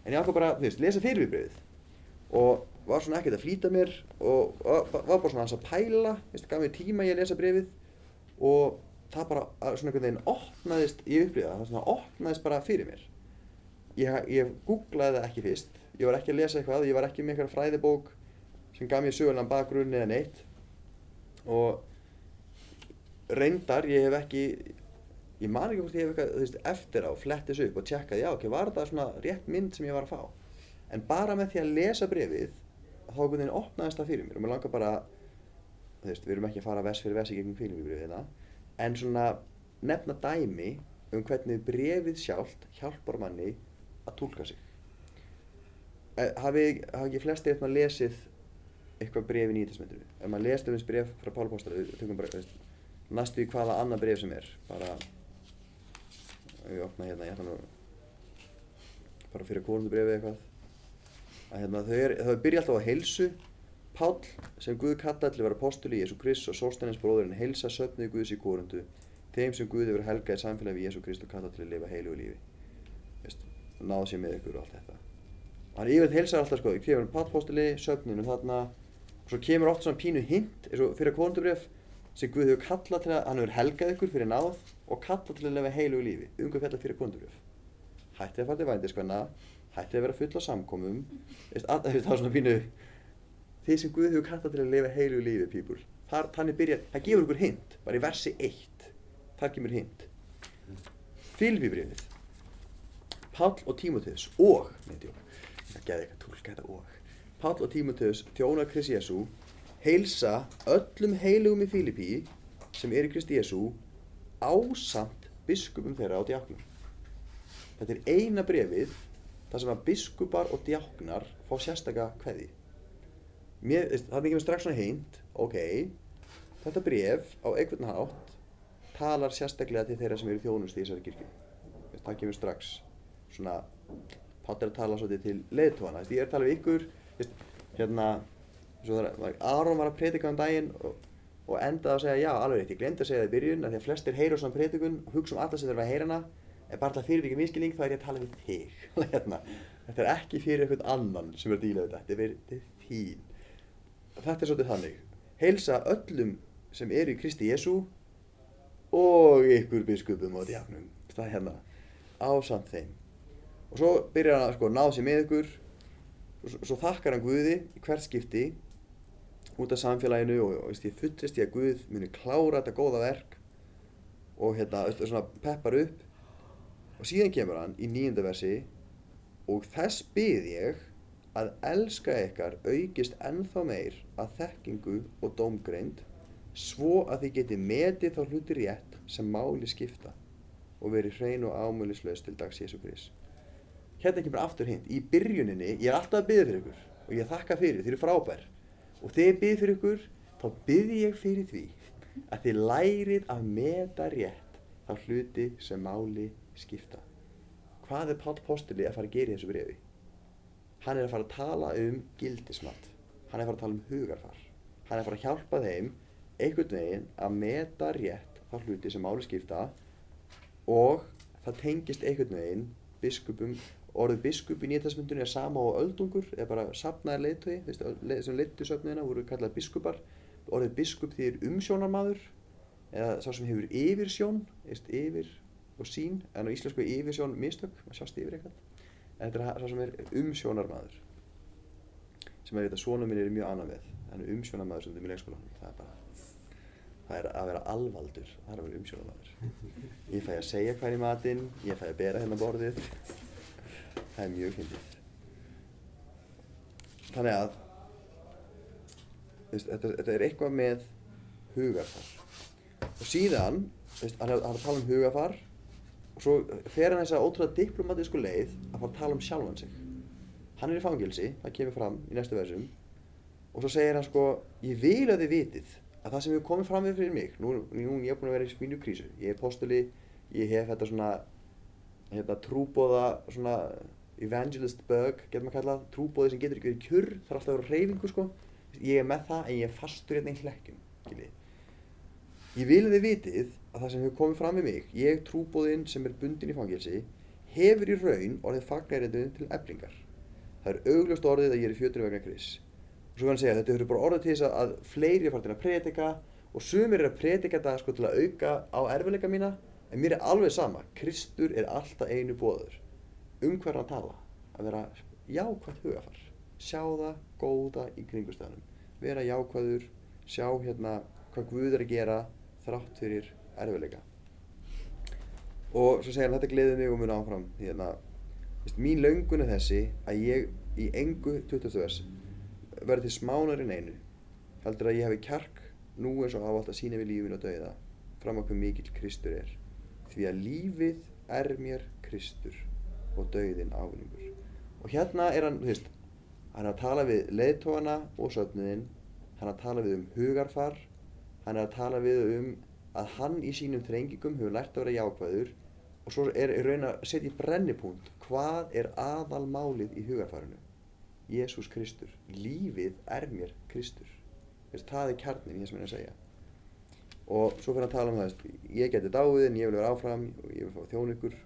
en ég ákvað bara, þú veist, lesa fyrirbibrifið og var svona ekkert að flýta mér og var bara svona hans að pæla veist, gaf mér tíma í að lesa brefið og það bara svona einhvern veginn opnaðist, ég upplýða það svona opnaðist bara fyrir mér. Ég, ég googlaði það ekki fyrst ég var ekki að lesa eitthvað, ég var ekki með einhverja fræðibók sem gaf mér sögulegan bakgrunni eða neitt. Og reyndar, ég hef ekki ég man ekki hvort ég hef eitthvað, þú veist, eftir á flettis upp og tjekkaði, já, ok, var það svona rétt mynd sem ég var að fá? En bara með því að lesa brefið þá einhvern veginn opnaðist það fyrir mér og mér langar bara þú veist, við erum ekki að fara vers fyrir versi gegnum fílumíbrifið hérna en svona nefna dæmi um hvernig brefið sjálft hjálpar manni að tólka sig. Eh, hafi, ekki flesti eitthvað lesið eitthvað bref í nýjtasmyndinu ef maður lesið um þessi bref frá Pála Póstar við tökum bara, veist, næstu í hvaða annað bref sem er bara við opna hérna, ég ætla nú bara fyrir konundu brefið eitthvað að hérna, þau, er, þau byrja alltaf á heilsu. Pál sem Guð kallaði til að vera postuli í Jésu Krist og Sósteinins bróðurinn heilsa söpniði Guðs í kórundu þeim sem Guð hefur helgað í samfélagi Jésu Krist og kallaði til að lifa heilu lífi. Vist, náðu sér með ykkur og allt þetta. Og hann yfirleitt heilsar alltaf sko. Kemur Pál postuli, söpninu þarna. Og svo kemur oft svona pínu hint eins og fyrir kórundubref sem Guð hefur kallað til að hann hefur helgað ykkur fyrir náð og kallað til að lifa heilu lífi. Fjallar fyrir kórundubref hættið að vera full á samkomum? Það er svona pínu þið sem Guð hefur kallað til að lifa heilu lífi pípul, þannig byrja það gefur ykkur hint, bara í versi 1 þar kemur hint. Filipibrifið Páll og Tímoteus og það geði eitthvað tólka þetta og. Páll og Tímoteus þjónar Krist Jésu heilsa öllum heilugum í Filipi sem er í Krist Jésu ásamt biskupum þeirra á djáknum þetta er eina brefið þar sem að biskupar og djáknar fá sérstakka kveði Mér, ekki með strax svona heint ok, þetta bref á einhvern hátt talar sérstaklega til þeirra sem eru þjónust í þessari kirkju. Það kemur strax svona pátt er að tala svolítið til leiðtóana ég er að tala við ykkur hérna, Aron var að predika um daginn og, og endaði að segja já, alveg eitt, ég glemdi að segja það í byrjun að því að flestir heyra svona predikun hugsa um alla sem þurfa að heyra hana bara alltaf fyrir ekki miskilning þá er ég að tala við þig. Hérna. þetta er ekki fyrir einhvern annan sem er að díla við þetta, þetta er þín. Þetta er svolítið þannig. Heilsa öllum sem eru í Kristi Jésu og ykkur biskupum og djáknum. Það hérna ásamt þeim. Og svo byrjar hann að sko náða sér með ykkur. Og svo, svo þakkar hann Guði hvert skipti út af samfélaginu og, og ég fullist ég að Guð muni klára þetta góða verk og hérna svona peppar upp og síðan kemur hann í nýjunda versi og þess byð ég að elska ykkar aukist ennþá meir að þekkingu og dómgreind svo að þið geti metið þá hluti rétt sem máli skipta og verið hrein og ámjölislaust til dags Jésu Krist. Hérna kemur aftur hint, í byrjuninni, ég er alltaf að byggja fyrir ykkur og ég þakka fyrir, þið eru frábær og þegar ég byggja fyrir ykkur, þá byggja ég fyrir því að þið lærið að meta rétt þá hluti sem máli skipta. Hvað er Pál Postuli að fara að gera í þessu brefi? hann er að fara að tala um gildismat. Hann er að fara að tala um hugarfar. Hann er að fara að hjálpa þeim einhvern veginn að meta rétt þá hluti sem máli skipta og það tengist einhvern veginn biskupum, orðið biskup í nýjastmyndunni er sama á öldungur eða bara safnaði leiðtögi, leið, sem leittu söfnuna voru kallað biskupar. Orðið biskup því er umsjónarmadur eða sá sem hefur yfirsjón yfir og sín en á íslensku yfirsjón mistök, maður sjást yfir eitthvað. En þetta er sá sem er umsjónarmadur sem er þetta svona minn er mjög annað með. Hann er umsjónarmadur sem er mjög leikskólanum. Það er bara það er að vera alvaldur það er að vera umsjónarmadur ég fæ að segja er í matinn ég fæ að bera hérna borðið. Það er mjög fyndið. Þannig að þetta, þetta er eitthvað með hugarfar og síðan veist, hann er að tala um hugarfar og svo fer hann þess að ótrúlega diplomatísku leið að fara að tala um sjálfan sig. Hann er í fangilsi, það kemur fram í næstu versum og svo segir hann sko ég vil að þið vitið að það sem hefur komið fram við fyrir mig nú, nú ég er búin að vera í smínu krísu ég er postuli, ég hef þetta svona hérna trúbóða svona evangelist bug getur maður kallað, trúbóði sem getur ekki verið kjur það er alltaf að vera reyfingu sko. Ég er með það en ég er fastur hérna í hlekkjum ég vil að þið vitið að það sem hefur komið fram við mig ég trúbóðinn sem er bundin í fangilsi hefur í raun orðið fagnæriðin til eblingar það er augljóst orðið að ég er í fjötur vegna kris og svo kann ég segja þetta hefur bara orðið til þess að fleiri er farin að predika og sumir er að predika þetta sko til að auka á erfileika mína en mér er alveg sama. Kristur er alltaf einu bóður um hverjan að tala. Að vera jákvæmt hugafar. Sjá það góða í kringustöðanum vera jákvæður. Sjá hérna hvað Guð er að gera þrátt fyrir erfileika og svo segir hann þetta gleðið mig og mun áfram hérna, veist, mín laungun er þessi að ég í engu 20. vers verði smánar en einu heldur að ég hefi kjark nú eins og ávallt að sína við lífin og dauða fram á hvað mikill Kristur er því að lífið er mér Kristur og dauðin ávinningur og hérna er hann, þú veist hann er að tala við leðtóana og söfnuðinn hann er að tala við um hugarfar hann er að tala við um að hann í sínum þrengingum hefur lært að vera jákvæður og svo er raun að setja í brennipunkt hvað er aðalmálið í hugarfarinu. Jésús Kristur lífið er mér Kristur. Þess, það er kjarnin ég sem er að segja. Og svo fyrir að tala um það ég geti dáið en ég vil vera áfram og ég vil fá þjón ykkur.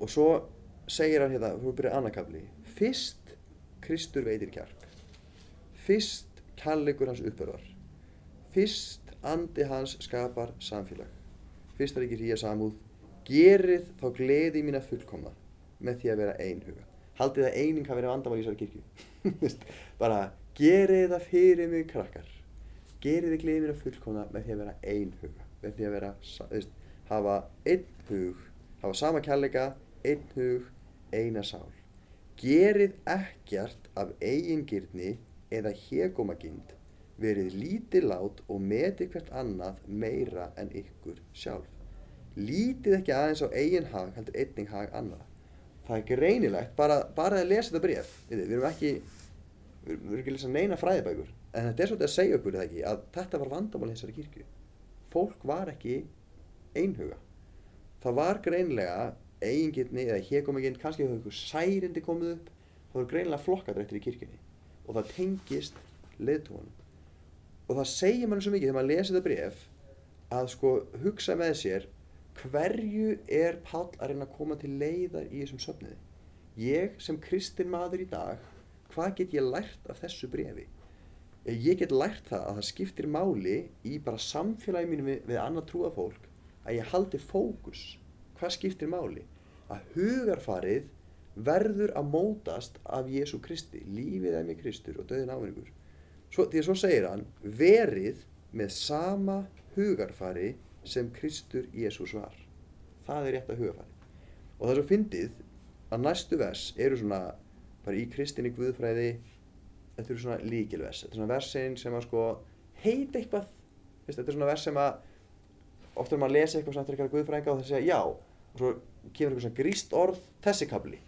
Og svo segir hann hérna, þú byrjar annarkafli fyrst Kristur veitir kjark. Fyrst kærleikur hans uppörvar fyrst andi hans skapar samfélag. Fyrst er ekki hríja samúð gerið þá gleði mína fullkomna með því að vera einhuga. Haldið að eining hafi verið vandamál í þessari kirkju. Bara gerið það fyrir mig krakkar. Gerið þið gleði mína fullkomna með því að vera einhuga með því að vera, veist, hafa einn hug hafa sama kærleika, einn hug eina sál. Gerið ekkert af eigingirni eða hegómagind verið lítið lát og metið hvert annað meira en ykkur sjálf. Lítið ekki aðeins á eigin hag heldur einning hag annað. Það er ekki reynilegt, bara, bara að lesa þetta bref, við, við erum ekki, við erum ekki að lesa neina fræðibækur, en þetta er svolítið að segja okkur ekki, að þetta var vandamál þessari kirkju. Fólk var ekki einhuga. Það var greinlega eigingirni eða hegómagind, kannski hefur ykkur særindi komið upp, það voru greinlega flokkadrættir í kirkjunni og það tengist leðtónum og það segir mann svo mikið þegar maður lesir þetta bref að sko hugsa með sér hverju er Pál að reyna að koma til leiðar í þessum söfniði ég sem kristin maður í dag hvað get ég lært af þessu brefi ég get lært það að það skiptir máli í bara samfélagi mínu við, við annað trúa fólk að ég haldi fókus hvað skiptir máli? Að hugarfarið verður að mótast af Jésu Kristi lífið er með Kristur og döðin ávinningur svo, því að svo segir hann verið með sama hugarfari sem Kristur Jésús var. Það er rétt að hugarfari og það er svo fyndið að næstu vers eru svona bara í kristinni guðfræði þetta eru svona líkilvers þetta er svona versin sem að sko heit eitthvað. Þetta er svona vers sem að ofta er maður að lesa eitthvað sem er eitthvað guðfræðinga og það segja já. Og svo kemur eitthvað svona gríst orð þessi kabli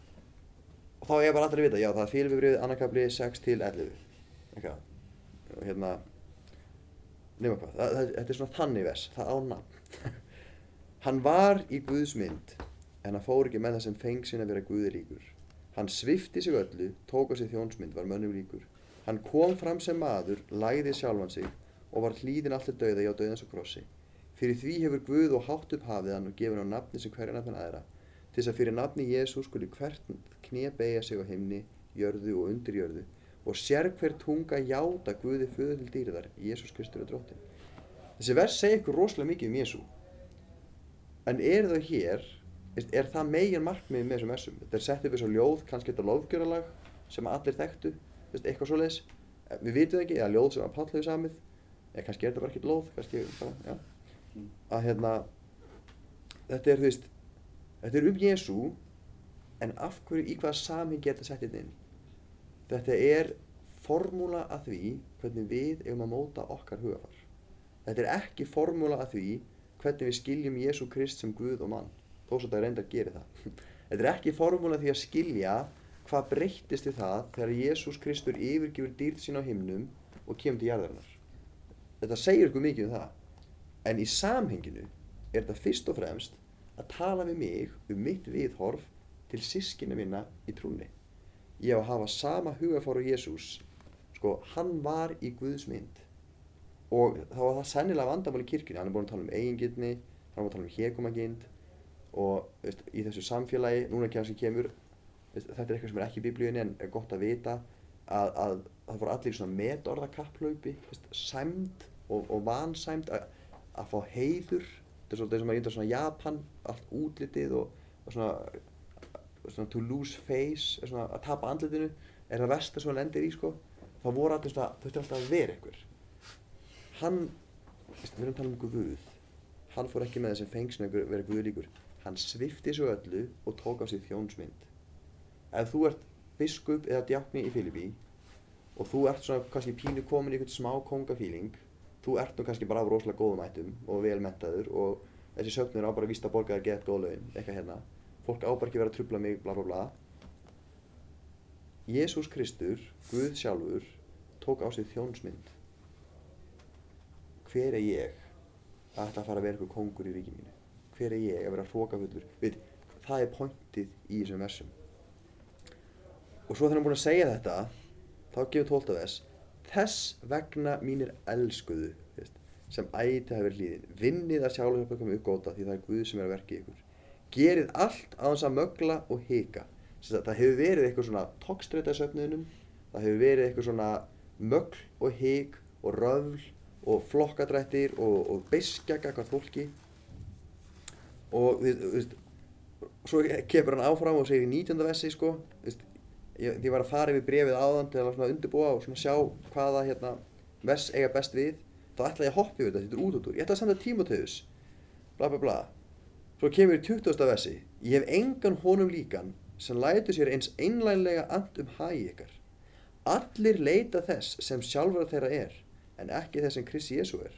og þá er bara alltaf að vita, já það er félgjöfrið annarkabli 6 til 11 eitthvað hérna nema hvað, það, það, þetta er svona þannig vers, það á nafn. Hann var í Guðs mynd en hann fór ekki með það sem feng sinna að vera Guði líkur hann svifti sig öllu, tók á sig þjónsmynd var mönnum líkur hann kom fram sem maður, læði sjálfan sig og var hlýðin allir dauða hjá dauðans og krossi. Fyrir því hefur Guð og hátt upp hafið hann og gefur hann nafni sem hverja nafn aðra, til þess að fyrir nafni Jésús skuli hvert kné beigja sig á himni, jörðu og undir jörðu og sér hver tunga játa Guði föðu til dýrðar, Jésús Kristur er dróttin. Þessi vers segir ykkur rosalega mikið um Jésú. En er það hér, er það megin markmið með þessum versum? Þetta er sett upp eins og ljóð, kannski þetta lofgjöralalag sem allir þekktu, eitthvað svoleiðis. Við vitum ekki, eða ljóð sem að Páll hefur samið, eða kannski er þetta bara ekki lóð, kannski bara, já. Að hérna, þetta er, þú veist, þetta er um Jésú, en af hverju, í hvaða samhengi er þetta sett inn inn? Þetta er formúla að því hvernig við eigum að móta okkar hugafar. Þetta er ekki formúla að því hvernig við skiljum Jésu Krist sem Guð og mann, þó svo þetta reynda að gera það. Þetta er ekki formúla því að skilja hvað breyttist við það þegar Jésús Kristur yfirgifur dýrt sín á himnum og kemur til jarðarinnar. Þetta segir ykkur mikið um það. En í samhenginu er þetta fyrst og fremst að tala við mig um mitt viðhorf til sískina minna í trúni. Ég hef að hafa sama hugafáru Jésús. Sko, hann var í Guðs mynd. Og þá var það sennilega vandamál í kirkjunni. Hann er búin að tala um eigingirni, hann er búin að tala um hegumagind og veist, í þessu samfélagi, núna kannski kemur þetta er eitthvað sem er ekki í biblíunni en er gott að vita að, að það voru allir svona metorðakapplaupi sæmd og, og vansæmd að, að fá heiður þetta er svona, svona, svona Japan allt útlitið og, og svona, svona to lose face svona, að tapa andlitinu er það versta sem hann lendir í sko þá voru allir svona, þau þurfti alltaf að vera einhver. Hann við erum að tala um Guð. Hann fór ekki með þess að fengsna vera Guðlíkur hann svifti svo öllu og tók á sig þjónsmynd. Ef þú ert biskup eða djákni í Filipi og þú ert svona kannski pínu komin í eitthvað smá kongafíling þú ert nú kannski bara á rosalega góðum ættum og velmentaður og þessi sögnur á bara að vísta borgaðar gett góð laun, eitthvað hérna fólk á bara ekki verið að trubla mig, bla bla bla. Jésús Kristur, Guð sjálfur tók á sig þjónsmynd. Hver er ég að þetta fara að vera eitthvað kongur í ríki mínu? Hver er ég að vera hrókafullur Veit, það er pointið í þessum versum. Og svo þegar hann búin að segja þetta þá gefur tólta þess þess vegna mínir elskuðu sem æti hafi verið hlýðin vinnið að sjálfhjálpa koma uppgóta því það er Guð sem er að verka í ykkur gerið allt á þess að mögla og hika. Það hefur verið eitthvað svona tókstreita söfniðunum það hefur verið eitthvað svona mögl og hik og röfl og flokkadrættir og, og beiskjaka hvað fólki. Og þú veist svo kemur hann áfram og segir í 19. vessi sko, ég var að fara yfir brefið áðan til að undirbúa og sjá hvaða hérna, vers eiga best við þá ætla ég að hoppa yfir þetta, þetta er út út úr ég ætla að senda Tímoteus bla bla bla svo kemur í 20. versi ég hef engan honum líkan sem lætur sér eins einlænlega and um hægi ykkar allir leita þess sem sjálfur þeirra er en ekki þess sem Kristi Jésu er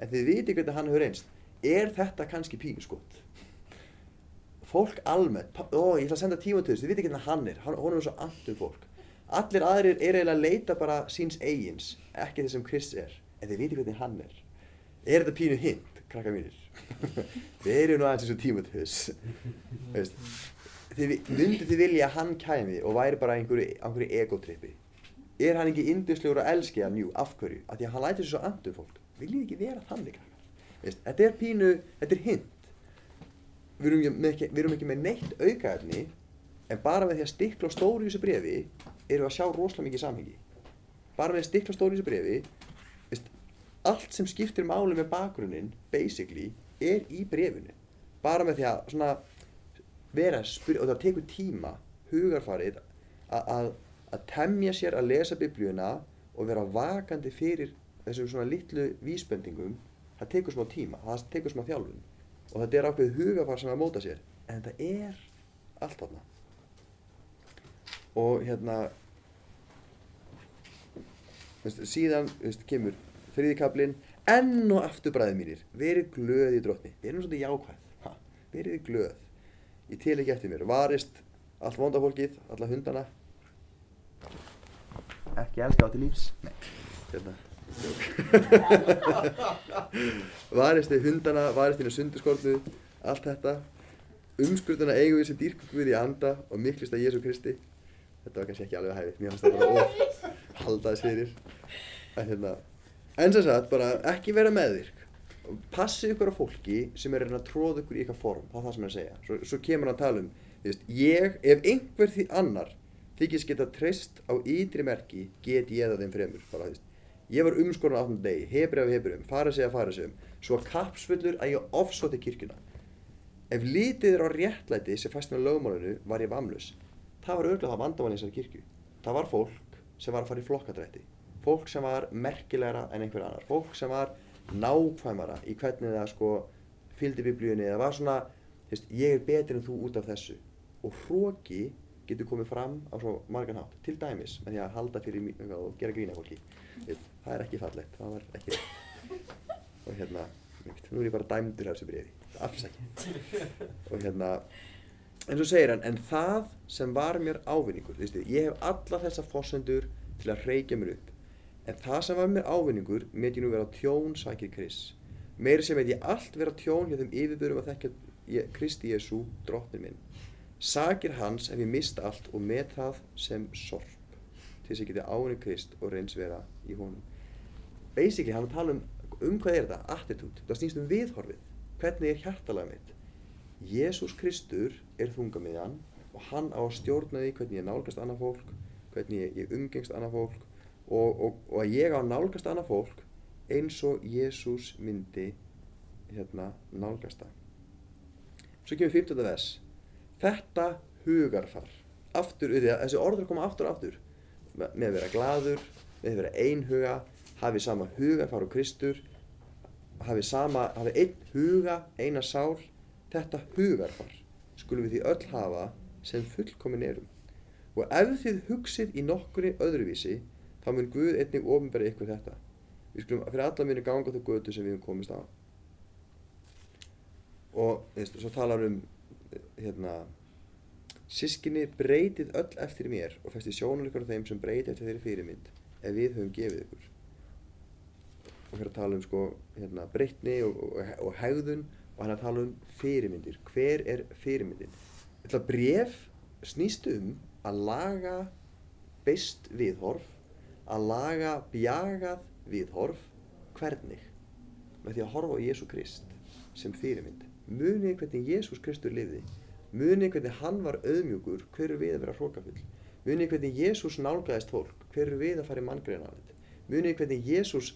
en þið viti hvernig hann hefur einst er þetta kannski pínuskott fólk almennt, ó ég ætla að senda Tímoteus, þið viti hvernig hann er, hann, er svo andum fólk. Allir aðrir er eiginlega að leita bara síns eigins, ekki þess sem Krist er, en þið viti hvernig hann er. Er þetta pínu hint, krakka mínir? Þið eru nú aðeins eins og Tímoteus. þið myndu þið vilja að hann kæmi og væri bara einhverju, einhverju egotrippi. Er hann ekki induslegur að elski hann? Jú, af hverju? Af því að hann lætir sér svo andum fólk. Viljið ekki vera þannig? Þetta er pínu, þetta er hint við erum, ekki, við erum ekki með neitt aukaðni en bara með því að stikla stóru í þessu brefi erum við að sjá rosalega mikið samhengi bara með að stikla stóru í þessu brefi allt sem skiptir máli með bakgrunninn basically er í brefinu bara með því að svona vera spyrja og það tekur tíma hugarfarið að temja sér að lesa biblíuna og vera vakandi fyrir þessum svona litlu vísbendingum það tekur smá tíma, það tekur smá þjálfun. Og þetta er ákveð hugafar sem að móta sér. En þetta er allt þarna. Og hérna veist, síðan veist, kemur þriðikablin enn og aftur bræðið mínir verið glöð í drotni verið svona jákvæð. Ha, verið glöð. Ég til ekki eftir mér. Varist allt vondafólkið, alla hundana. Ekki elska á til lífs. Nei, hérna. Varist þið hundana, varist þínu sundurskórnu allt þetta. Umskurðuna eigum við sem dýrkvöð í anda og miklist að Jésu Kristi. Þetta var kannski ekki alveg að hæfi mér fannst það bara of haldaðis fyrir. En hérna En sem sagt, bara ekki vera meðvirk. Passið ykkur á fólki sem er að tróða ykkur í eitthvað form, það er það sem er að segja. Svo, svo kemur hann að tala um, þú veist, ég, ef einhver því annar þykist geta treyst á ytri merki, get ég það þeim fremur, bara. Ég var umskorun á 18. degi, hebri af hebrum, farið segja farið segjum, svo kapsfullur að ég ofsóti kirkjuna. Ef litið er á réttlæti sem fæst með lögmálinu var ég vamlus. Það var örgulega það vandamann í þessari kirkju. Það var fólk sem var að fara í flokkadrætti. Fólk sem var merkilegra en einhver annar. Fólk sem var nákvæmara í hvernig það sko fylgdi biblíunni eða var svona, veist, ég er betur en þú út af þessu. Og hróki getur komið fram á svo margan hátt. Til dæmis með því að halda fyrir mjög og gera grína fólki. Það er ekki fallegt. Það var ekki rétt. Og hérna, nú er ég bara dæmdur af þessu bréfi. Afsækja. Og hérna, en svo segir hann, en það sem var mér ávinningur, ég hef alla þessa fósendur til að reykja mér upp. En það sem var mér ávinningur, met ég nú vera tjón sækir Kris. Meiri sem met ég allt vera tjón hjá þeim yfirbörum að þekka ég, Kristi Jésu, drottnin minn. Sakir hans ef ég mista allt og met það sem sorp, til þess að ég geti ávinning Krist og reyns vera í honum. Basically, hann tala um, um hvað er þetta? Attitude. Það snýst um viðhorfið. Hvernig er hjartalega mitt? Jésús Kristur er þungamiðjan og hann á að stjórna því hvernig ég nálgast annað fólk, hvernig ég umgengst annað fólk og, og, og að ég á nálgast annað fólk eins og Jésús myndi hérna, nálgast það. Svo kemur 15. vers. Þetta hugarfar. Aftur, þessi orður koma aftur og aftur. Með að vera gladur, með að vera einhuga, hafi sama hugarfar og Kristur, hafi sama, hafi einn huga, eina sál, þetta hugarfar skulum við því öll hafa sem fullkomin erum. Og ef þið hugsið í nokkuri öðruvísi, þá mun Guð einnig ofinbæra ykkur þetta. Við skulum fyrir alla minni ganga þú götu sem við hefum komist á. Og veist, svo talar um hérna sískinni breytið öll eftir mér og festi sjónur ykkur af þeim sem breytið eftir þeirri fyrirmynd ef við höfum gefið ykkur. Og að tala um sko hérna breytni og, og, og hegðun og að tala um fyrirmyndir. Hver er fyrirmyndin? Þetta bref snýst um að laga beist viðhorf, að laga bjagað viðhorf, hvernig? Með því að horfa á Jésu Krist sem fyrirmynd. Munið hvernig Jésús Kristur liði. Munið hvernig hann var auðmjúkur, hver er við að vera hrókafull. Munið hvernig Jésús nálgæðist fólk, hver er við að fara í manngreinalit. Munið hvernig Jésús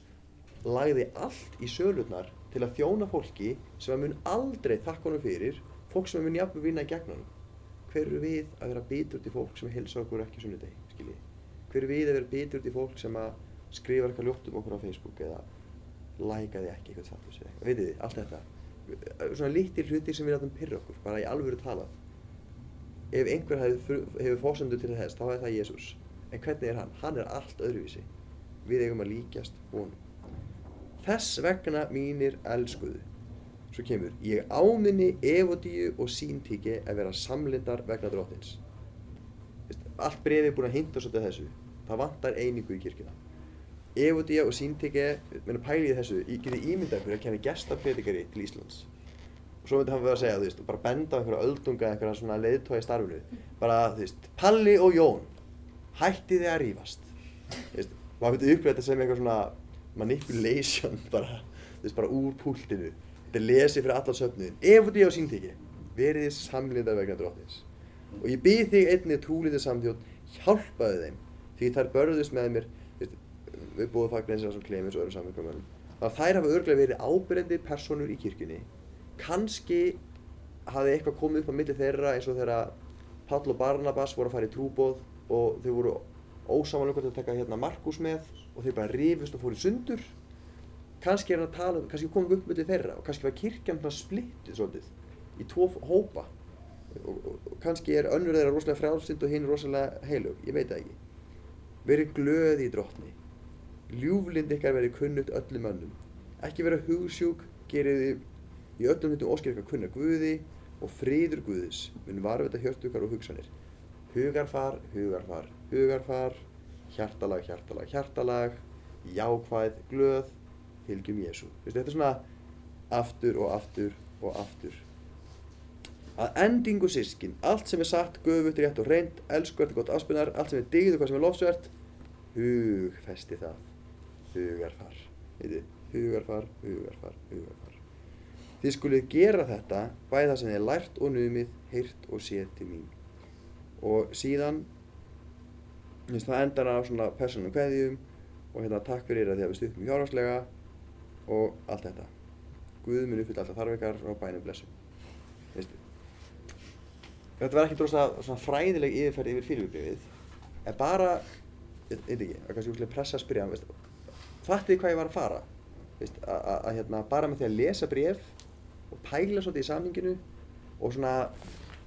lagði allt í sölurnar til að þjóna fólki sem að mun aldrei þakka honum fyrir, fólk sem að mun jafnveg vinna í gegn honum. Hver eru við að vera bitur til fólk sem að hilsa okkur ekki sunnudegi? Hver við að vera bitur til fólk sem að skrifa eitthvað ljótt um okkur á Facebook eða lækaði ekki eitthvað status eða eitthvað, veitir þið, allt þetta. Svona lítil hluti sem við látum pyrra okkur, bara í alvöru talað. Ef einhver hefur, hefur fósendu til þess, þá er það Jésús. En hvernig er hann? Hann er allt öðruvísi. Við eigum að líkjast honum. Þess vegna mínir elskuðu. Svo kemur, ég áminni evodíu og síntíki að vera samlindar vegna dróttins. Allt brefið er búin að hinta svolítið þessu. Það vantar einingu í kirkina. Evodíu og síntíki, menn að pæli í þessu, ég geti ímyndað ykkur að kenna gestapredikari til Íslands. Og svo myndi hann verið að segja, þú veist, bara benda á einhverja öldunga, einhverja svona leiðtói í starfinu. Bara, þú veist, Palli og Jón, hætti þið að rífast. Þú veist, maður myndi upplega þetta sem eitthvað svona manipulation bara, þú veist, bara úr púltinu. Þetta er lesið fyrir allar söfnuðin. Þú á síntíki, verið þið samlindar vegna dróttins. Og ég byrð þig einnig trúlítið samþjótt, hjálpaðu þeim, því þær börðust með mér, veist, við búum fagnar eins og Clemens og öðrum samverkamönnum. Þannig að þær hafa örglega verið ábyrjandi personur í kirkjunni. Kanski hafði eitthvað komið upp á milli þeirra eins og þegar Páll og Barnabas voru að fara í trúbóð og þau voru ósamanlega hvort að taka hérna Markus með og þeir bara rifust og fóru sundur kannski er hann að tala, kannski komum við upp með þeirra og kannski var kirkjan svona splittið svolítið í tvo hópa og, og, og kannski er önnur þeirra rosalega frálsind og hinn rosalega heilug, ég veit það ekki verið glöði í drottni. Ljúflind ykkar verið kunnut öllum önnum ekki vera hugsjúk gerið þið í öllum hundum óskilka kunna Guði og friður Guðis mun varvita hjörtukar og hugsanir. Hugarfar, hugarfar, hugarfar. Hjartalag, hjartalag, hjartalag. Jákvæð, glöð. Fylgjum Jésu. Þetta er svona aftur og aftur og aftur. Að endingu sískin, allt sem er satt, göfut, rétt og reynd, elskvært og gott áspinnar, allt sem er digð og hvað sem er lofsvert, hugfesti það, hugarfar. Veitu, hugarfar, hugarfar, hugarfar. Þið skulið gera þetta bæði það sem þið lært og numið, heyrt og séð til mín. Og síðan, það endar á svona persónum kveðjum og hérna takk fyrir að þið hafið stutt mig hjárhagslega og allt þetta. Guð mun uppfylla alltaf þarfikar og bænum blessum. Þetta var ekki dróðslega svona fræðileg yfirferð yfir fyrirbiblífið, en bara, ég veit ekki, það er kannski úrslega pressa að spyrja veistu, fattið hvað ég var að fara, veist, að, að, að hérna, bara með því að lesa bréf og pæla svolítið í samhenginu og svona,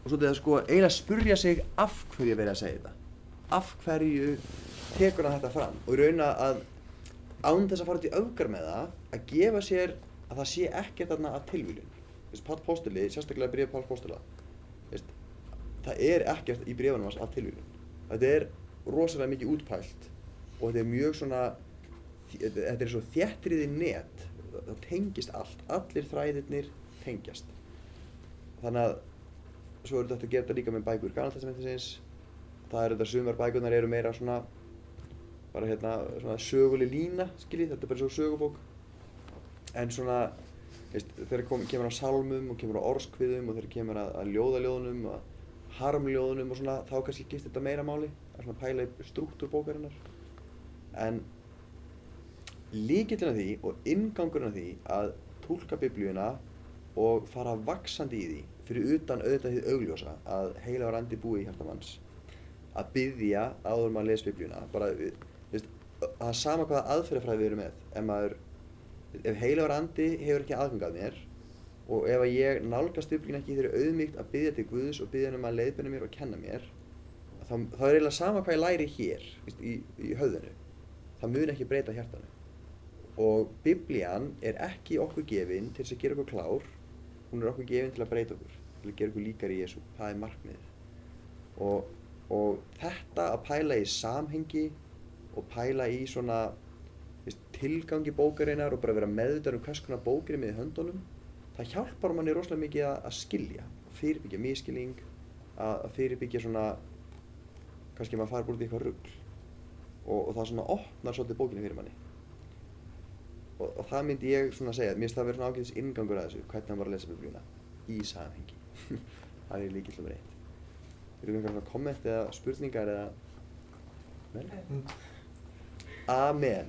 og svolítið að sko eiginlega spurja sig af hverju ég verið að segja þetta, af hverju tekur hann þetta fram? Og í raun að án þess að fara út í augar með það, að gefa sér að það sé ekkert þarna að tilvílun. Páll Póstuli, sérstaklega bréf Páll Póstula, það er ekkert í bréfunum hans að tilvílun. Þetta er rosalega mikið útpælt og þetta er mjög svona, þetta er svo þjættriði net, það tengist allt, allir þræðirnir tengjast. Þannig að svo er þetta að gera þetta líka með bækur Gamaltestamentisins, það er þetta sumar bækurnar eru meira svona, bara hérna svona söguleg lína, skiljið, þetta er bara svo sögubók. En svona, þegar kemur á salmum og kemur á orskviðum og þegar kemur að, að ljóðaljóðunum og harmljóðunum og svona, þá kannski gist þetta meira máli, að svona pæla í struktúr bókarinnar. En líkillin af því og ingangurinn af því að tólka biblíuna og fara vaksandi í því fyrir utan auðvitað því augljósa að heila var andi búi í hjartamanns að byggja áður maður les biblíuna. Bara, veist, það er sama hvaða aðferðafræði við erum með. Ef ef heila var andi hefur ekki aðgangað mér og ef ég nálgast biblíuna ekki þegar auðmygt að byggja til Guðs og byggja hann um að leiðbenna mér og kenna mér þá, þá er eiginlega sama hvað ég læri hér veist, í, í höfðinu. Það mun ekki breyta hjartanu. Og biblían er ekki okkur gefin til þess að gera okkur klár hún er okkur gefin til að breyta okkur til að gera okkur líkar í Jésu, það er markmiðið. Og, og þetta að pæla í samhengi og pæla í svona veist, tilgangi bókarinnar og bara vera meðvitað um hvers konar bókir með höndunum það hjálpar manni rosalega mikið að, að skilja fyrirbyggja miskilning að, fyrirbyggja svona kannski maður fara búin í eitthvað rugg og, og það svona opnar svolítið bókinu fyrir manni. Og, og það myndi ég svona segja, mér finnst það að vera svona ágætis ingangur að þessu, hvernig hann var að lesa biblíuna í samhengi. Það er líkill um reitt Eru einhverjum svona komment eða spurningar eða Nei? Amen